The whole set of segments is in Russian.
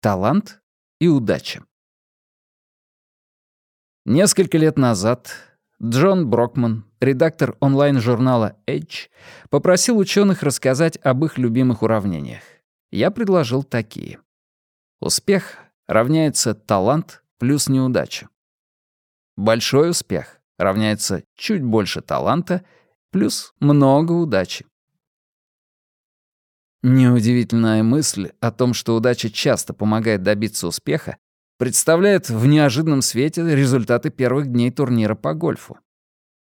талант и удача. Несколько лет назад Джон Брокман, редактор онлайн-журнала Edge, попросил ученых рассказать об их любимых уравнениях. Я предложил такие. Успех равняется талант плюс неудача. Большой успех равняется чуть больше таланта плюс много удачи. Неудивительная мысль о том, что удача часто помогает добиться успеха, представляет в неожиданном свете результаты первых дней турнира по гольфу.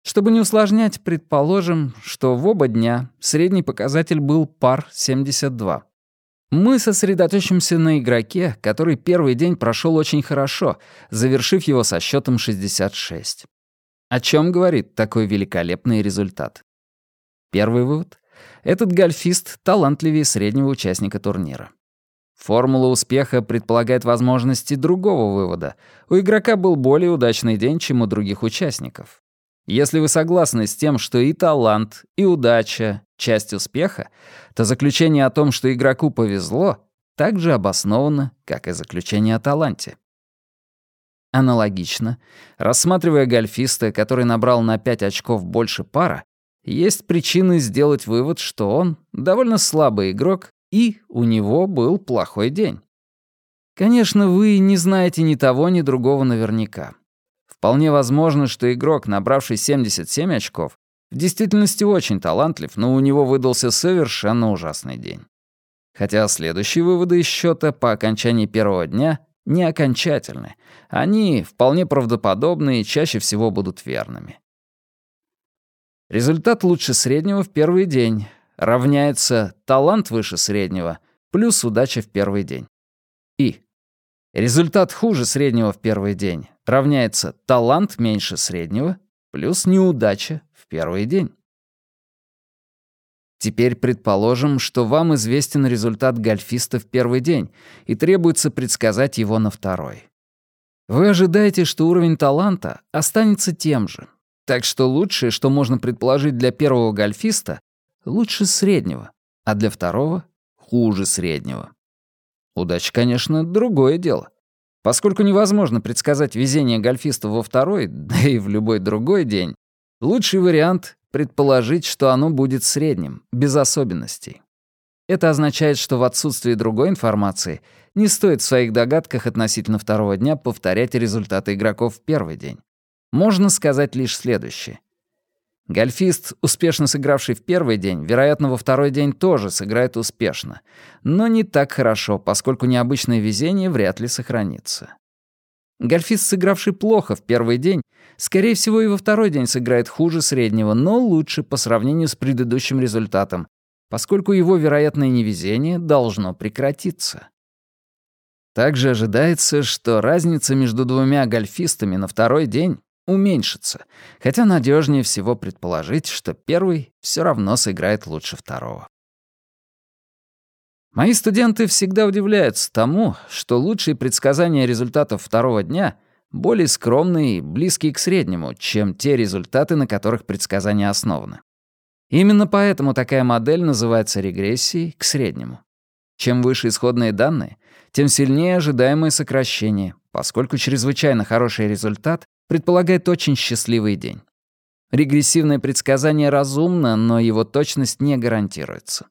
Чтобы не усложнять, предположим, что в оба дня средний показатель был пар 72. Мы сосредоточимся на игроке, который первый день прошел очень хорошо, завершив его со счетом 66. О чем говорит такой великолепный результат? Первый вывод этот гольфист талантливее среднего участника турнира. Формула успеха предполагает возможности другого вывода. У игрока был более удачный день, чем у других участников. Если вы согласны с тем, что и талант, и удача — часть успеха, то заключение о том, что игроку повезло, так же обосновано, как и заключение о таланте. Аналогично, рассматривая гольфиста, который набрал на 5 очков больше пара, есть причины сделать вывод, что он довольно слабый игрок, и у него был плохой день. Конечно, вы не знаете ни того, ни другого наверняка. Вполне возможно, что игрок, набравший 77 очков, в действительности очень талантлив, но у него выдался совершенно ужасный день. Хотя следующие выводы из счета по окончании первого дня не окончательны. Они вполне правдоподобны и чаще всего будут верными. Результат лучше среднего в первый день равняется талант выше среднего плюс удача в первый день. И результат хуже среднего в первый день равняется талант меньше среднего плюс неудача в первый день. Теперь предположим, что вам известен результат гольфиста в первый день и требуется предсказать его на второй. Вы ожидаете, что уровень таланта останется тем же, так что лучшее, что можно предположить для первого гольфиста, лучше среднего, а для второго — хуже среднего. Удача, конечно, другое дело. Поскольку невозможно предсказать везение гольфиста во второй, да и в любой другой день, лучший вариант — предположить, что оно будет средним, без особенностей. Это означает, что в отсутствии другой информации не стоит в своих догадках относительно второго дня повторять результаты игроков в первый день можно сказать лишь следующее. Гольфист, успешно сыгравший в первый день, вероятно, во второй день тоже сыграет успешно, но не так хорошо, поскольку необычное везение вряд ли сохранится. Гольфист, сыгравший плохо в первый день, скорее всего, и во второй день сыграет хуже среднего, но лучше по сравнению с предыдущим результатом, поскольку его вероятное невезение должно прекратиться. Также ожидается, что разница между двумя гольфистами на второй день уменьшится, хотя надежнее всего предположить, что первый все равно сыграет лучше второго. Мои студенты всегда удивляются тому, что лучшие предсказания результатов второго дня более скромные и близкие к среднему, чем те результаты, на которых предсказания основаны. Именно поэтому такая модель называется регрессией к среднему. Чем выше исходные данные, тем сильнее ожидаемое сокращение, поскольку чрезвычайно хороший результат предполагает очень счастливый день. Регрессивное предсказание разумно, но его точность не гарантируется.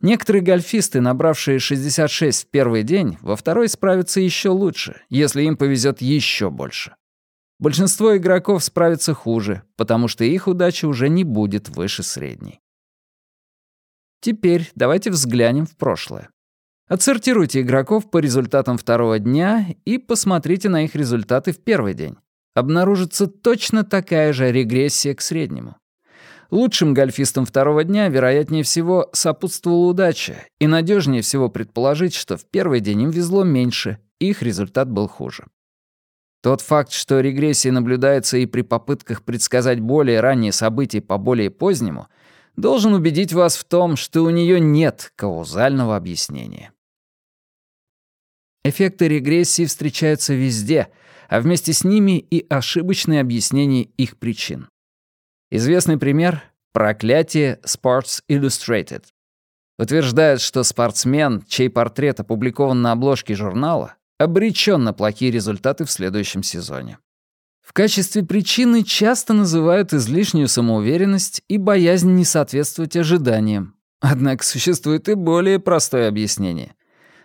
Некоторые гольфисты, набравшие 66 в первый день, во второй справятся еще лучше, если им повезет еще больше. Большинство игроков справятся хуже, потому что их удача уже не будет выше средней. Теперь давайте взглянем в прошлое. Отсортируйте игроков по результатам второго дня и посмотрите на их результаты в первый день обнаружится точно такая же регрессия к среднему. Лучшим гольфистам второго дня, вероятнее всего, сопутствовала удача, и надежнее всего предположить, что в первый день им везло меньше, их результат был хуже. Тот факт, что регрессия наблюдается и при попытках предсказать более ранние события по более позднему, должен убедить вас в том, что у нее нет каузального объяснения. Эффекты регрессии встречаются везде — а вместе с ними и ошибочные объяснения их причин. Известный пример — проклятие Sports Illustrated. Утверждают, что спортсмен, чей портрет опубликован на обложке журнала, обречен на плохие результаты в следующем сезоне. В качестве причины часто называют излишнюю самоуверенность и боязнь не соответствовать ожиданиям. Однако существует и более простое объяснение.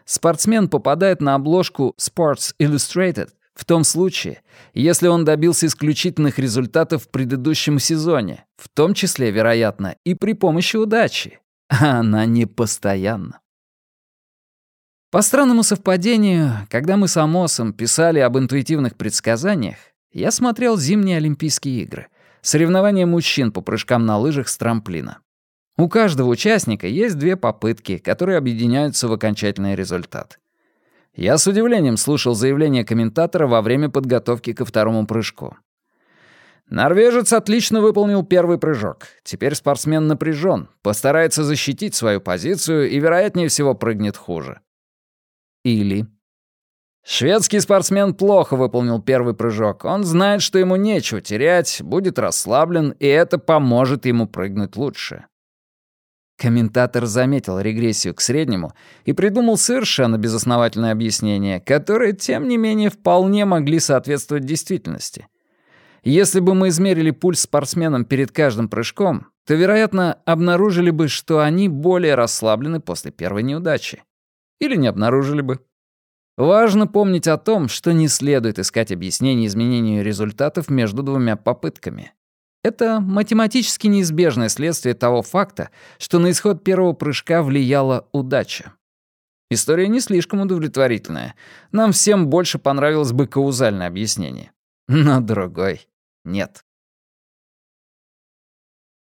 Спортсмен попадает на обложку Sports Illustrated в том случае, если он добился исключительных результатов в предыдущем сезоне, в том числе, вероятно, и при помощи удачи. А она не постоянна. По странному совпадению, когда мы с Амосом писали об интуитивных предсказаниях, я смотрел зимние Олимпийские игры, соревнования мужчин по прыжкам на лыжах с трамплина. У каждого участника есть две попытки, которые объединяются в окончательный результат. Я с удивлением слушал заявление комментатора во время подготовки ко второму прыжку. Норвежец отлично выполнил первый прыжок. Теперь спортсмен напряжен, постарается защитить свою позицию и, вероятнее всего, прыгнет хуже. Или... Шведский спортсмен плохо выполнил первый прыжок. Он знает, что ему нечего терять, будет расслаблен, и это поможет ему прыгнуть лучше. Комментатор заметил регрессию к среднему и придумал совершенно безосновательное объяснение, которое, тем не менее, вполне могли соответствовать действительности. Если бы мы измерили пульс спортсменам перед каждым прыжком, то, вероятно, обнаружили бы, что они более расслаблены после первой неудачи. Или не обнаружили бы. Важно помнить о том, что не следует искать объяснение изменению результатов между двумя попытками. Это математически неизбежное следствие того факта, что на исход первого прыжка влияла удача. История не слишком удовлетворительная. Нам всем больше понравилось бы каузальное объяснение. Но другой нет.